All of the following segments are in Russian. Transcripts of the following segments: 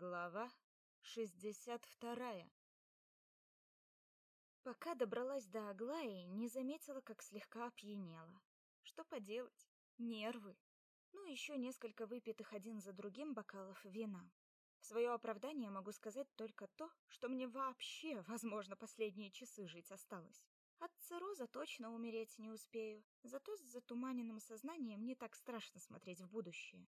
Глава 62 Пока добралась до Аглаи, не заметила, как слегка опьянела. Что поделать? Нервы. Ну, еще несколько выпитых один за другим бокалов вина. В свое оправдание могу сказать только то, что мне вообще, возможно, последние часы жить осталось. От цирроза точно умереть не успею, зато с затуманенным сознанием не так страшно смотреть в будущее.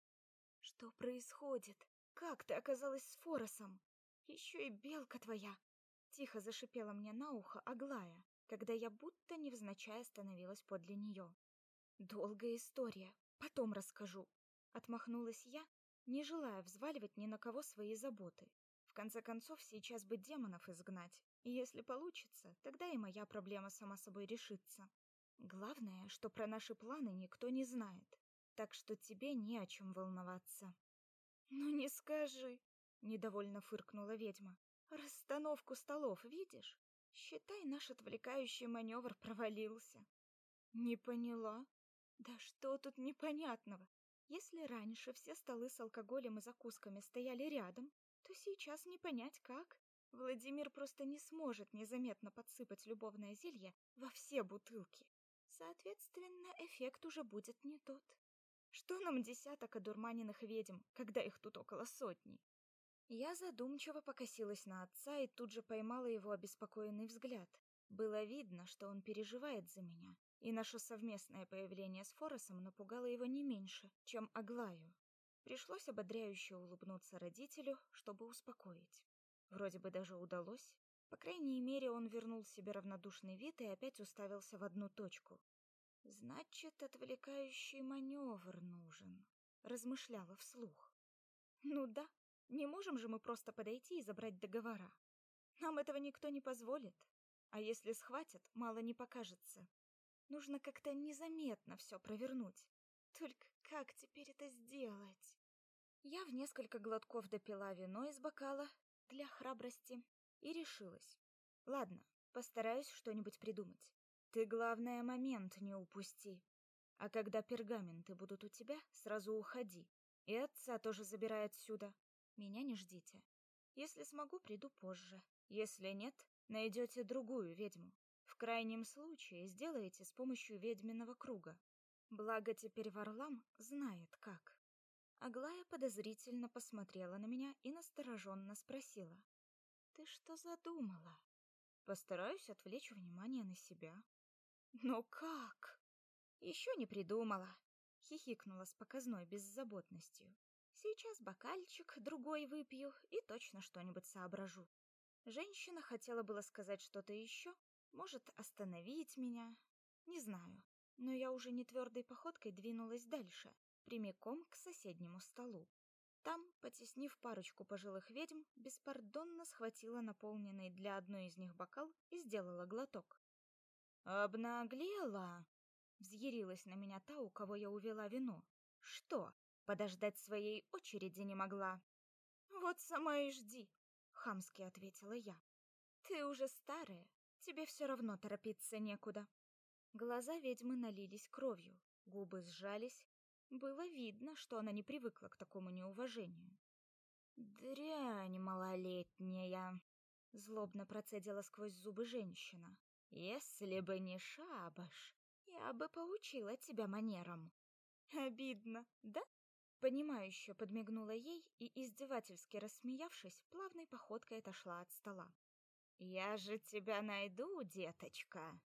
Что происходит? Как ты оказалась с Форосом? Еще и белка твоя. Тихо зашипела мне на ухо Аглая, когда я будто невзначай остановилась подле нее. Долгая история, потом расскажу. Отмахнулась я, не желая взваливать ни на кого свои заботы. В конце концов, сейчас бы демонов изгнать, и если получится, тогда и моя проблема сама собой решится. Главное, что про наши планы никто не знает, так что тебе не о чем волноваться. «Ну не скажи!» — недовольно фыркнула ведьма. «Расстановку столов видишь? Считай, наш отвлекающий маневр провалился». «Не поняла?» «Да что тут непонятного? Если раньше все столы с алкоголем и закусками стояли рядом, то сейчас не понять как. Владимир просто не сможет незаметно подсыпать любовное зелье во все бутылки. Соответственно, эффект уже будет не тот. Что нам десяток одурманенных ведьм, когда их тут около сотни? Я задумчиво покосилась на отца и тут же поймала его обеспокоенный взгляд. Было видно, что он переживает за меня, и наше совместное появление с Форосом напугало его не меньше, чем Аглаю. Пришлось ободряюще улыбнуться родителю, чтобы успокоить. Вроде бы даже удалось. По крайней мере, он вернул себе равнодушный вид и опять уставился в одну точку. Значит, отвлекающий маневр нужен, размышляла вслух. Ну да, не можем же мы просто подойти и забрать договора. Нам этого никто не позволит. А если схватят, мало не покажется. Нужно как-то незаметно все провернуть. Только как теперь это сделать? Я в несколько глотков допила вино из бокала для храбрости и решилась. Ладно, постараюсь что-нибудь придумать. Ты, главное, момент не упусти. А когда пергаменты будут у тебя, сразу уходи. И отца тоже забирай отсюда. Меня не ждите. Если смогу, приду позже. Если нет, найдете другую ведьму. В крайнем случае сделаете с помощью ведьминого круга. Благо теперь Варлам знает как. Аглая подозрительно посмотрела на меня и настороженно спросила: "Ты что задумала?" Постараюсь отвлечь внимание на себя. Но как? Еще не придумала, хихикнула с показной беззаботностью. Сейчас бокальчик другой выпью и точно что-нибудь соображу. Женщина хотела было сказать что-то еще, может, остановить меня, не знаю. Но я уже не твердой походкой двинулась дальше, прямиком к соседнему столу. Там, потеснив парочку пожилых ведьм, беспардонно схватила наполненный для одной из них бокал и сделала глоток. Обнаглела, взъярилась на меня та, у кого я увела вино. Что, подождать своей очереди не могла? Вот сама и жди, хамски ответила я. Ты уже старая, тебе все равно торопиться некуда. Глаза ведьмы налились кровью, губы сжались. Было видно, что она не привыкла к такому неуважению. Дрянь малолетняя, злобно процедила сквозь зубы женщина. Если бы не шабаш, я бы поучила тебя манерам. Обидно, да? Понимающе подмигнула ей и, издевательски рассмеявшись, плавной походкой отошла от стола. «Я же тебя найду, деточка!»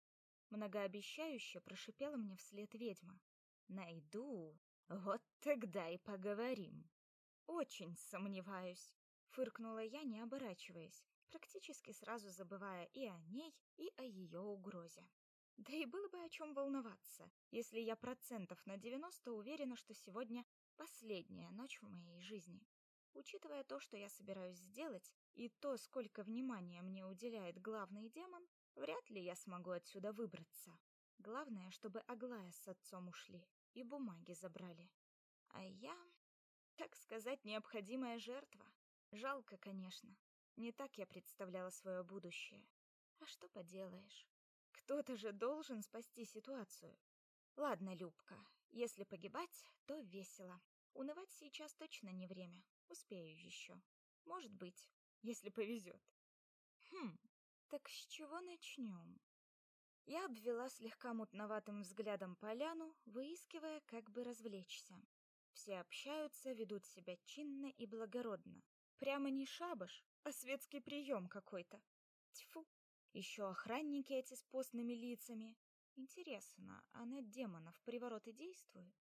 Многообещающе прошипела мне вслед ведьма. «Найду, вот тогда и поговорим». «Очень сомневаюсь», — фыркнула я, не оборачиваясь, практически сразу забывая и о ней, и о ее угрозе. Да и было бы о чем волноваться, если я процентов на 90 уверена, что сегодня последняя ночь в моей жизни. Учитывая то, что я собираюсь сделать, и то, сколько внимания мне уделяет главный демон, вряд ли я смогу отсюда выбраться. Главное, чтобы Аглая с отцом ушли и бумаги забрали. А я, так сказать, необходимая жертва. Жалко, конечно. Не так я представляла свое будущее. А что поделаешь? Кто-то же должен спасти ситуацию. Ладно, Любка, если погибать, то весело. Унывать сейчас точно не время. Успею еще. Может быть, если повезет. Хм, так с чего начнем? Я обвела слегка мутноватым взглядом поляну, выискивая, как бы развлечься. Все общаются, ведут себя чинно и благородно. Прямо не шабаш, а светский прием какой-то. Тьфу, еще охранники эти с постными лицами. Интересно, а на демонов привороты действуют?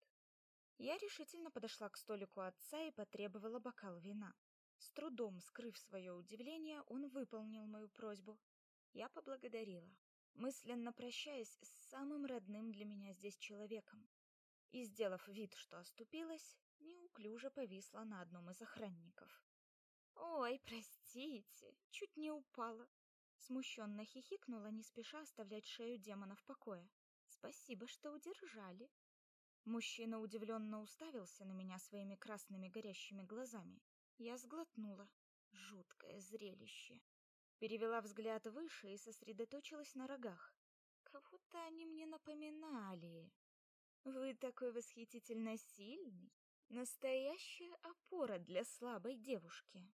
Я решительно подошла к столику отца и потребовала бокал вина. С трудом скрыв свое удивление, он выполнил мою просьбу. Я поблагодарила, мысленно прощаясь с самым родным для меня здесь человеком. И, сделав вид, что оступилась, неуклюже повисла на одном из охранников. «Ой, простите, чуть не упала», Смущенно хихикнула, не спеша оставлять шею демона в покое. Спасибо, что удержали. Мужчина удивленно уставился на меня своими красными горящими глазами. Я сглотнула. Жуткое зрелище. Перевела взгляд выше и сосредоточилась на рогах. Кого-то они мне напоминали. Вы такой восхитительно сильный, настоящая опора для слабой девушки.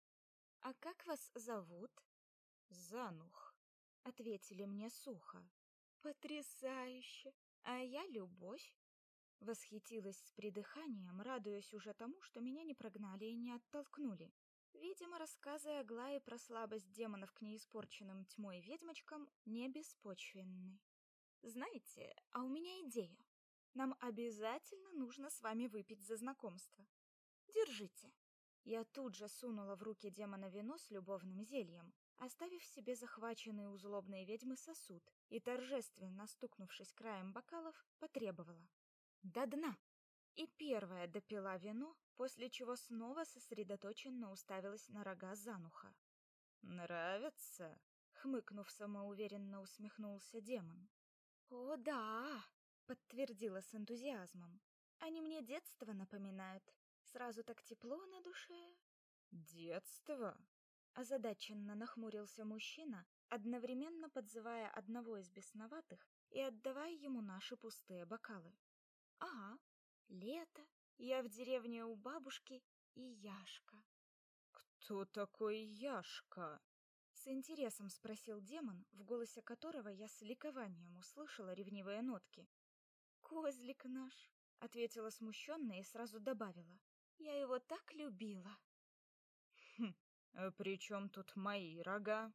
А как вас зовут? Занух, ответили мне сухо. Потрясающе. А я любовь. Восхитилась с придыханием, радуясь уже тому, что меня не прогнали и не оттолкнули. Видимо, рассказы Аглаи про слабость демонов к неиспорченным тьмой ведьмочкам не беспочвенны. Знаете, а у меня идея. Нам обязательно нужно с вами выпить за знакомство. Держите. Я тут же сунула в руки демона вино с любовным зельем, оставив себе захваченный у злобной ведьмы сосуд и, торжественно стукнувшись краем бокалов, потребовала. «До дна!» И первая допила вино, после чего снова сосредоточенно уставилась на рога Зануха. «Нравится?» — хмыкнув самоуверенно усмехнулся демон. «О, да!» — подтвердила с энтузиазмом. «Они мне детство напоминают. Сразу так тепло на душе». «Детство?» Озадаченно нахмурился мужчина, одновременно подзывая одного из бесноватых и отдавая ему наши пустые бокалы. Ага, лето, я в деревне у бабушки и Яшка. Кто такой Яшка? С интересом спросил демон, в голосе которого я с ликованием услышала ревнивые нотки. Козлик наш, ответила смущенно и сразу добавила: я его так любила. Хм, «А при чем тут мои рога?»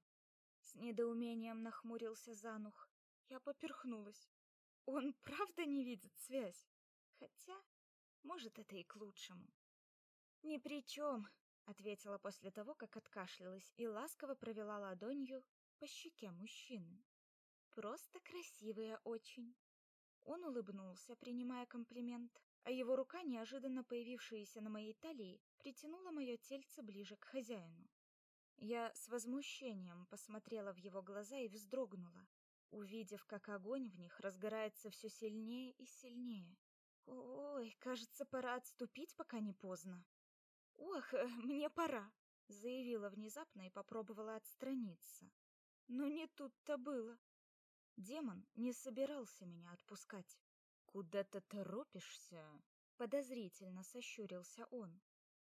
С недоумением нахмурился Занух. Я поперхнулась. Он правда не видит связь? Хотя, может, это и к лучшему. «Ни при чем», — ответила после того, как откашлялась и ласково провела ладонью по щеке мужчины. «Просто красивая очень». Он улыбнулся, принимая комплимент, а его рука, неожиданно появившаяся на моей талии, притянула мое тельце ближе к хозяину. Я с возмущением посмотрела в его глаза и вздрогнула, увидев, как огонь в них разгорается все сильнее и сильнее. Ой, кажется, пора отступить, пока не поздно. Ох, э, мне пора, заявила внезапно и попробовала отстраниться. Но не тут-то было. Демон не собирался меня отпускать. Куда ты торопишься? подозрительно сощурился он.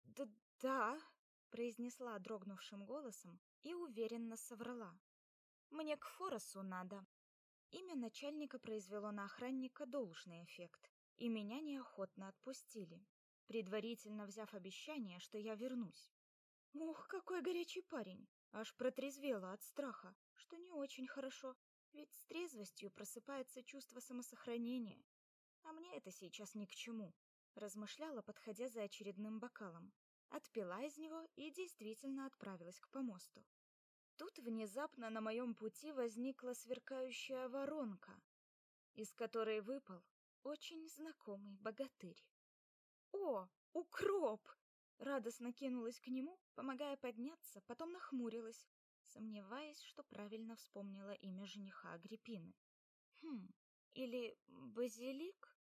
Да, да, произнесла дрогнувшим голосом и уверенно соврала. Мне к Форосу надо. Имя начальника произвело на охранника должный эффект, и меня неохотно отпустили, предварительно взяв обещание, что я вернусь. Ух, какой горячий парень! Аж протрезвела от страха, что не очень хорошо, ведь с трезвостью просыпается чувство самосохранения. А мне это сейчас ни к чему, размышляла, подходя за очередным бокалом отпила из него и действительно отправилась к помосту. Тут внезапно на моем пути возникла сверкающая воронка, из которой выпал очень знакомый богатырь. «О, укроп!» Радостно кинулась к нему, помогая подняться, потом нахмурилась, сомневаясь, что правильно вспомнила имя жениха Агриппины. Хм, или Базилик?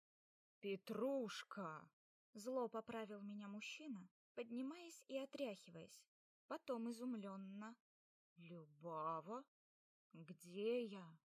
Петрушка! Зло поправил меня мужчина, поднимаясь и отряхиваясь. Потом изумленно. «Любава? Где я?»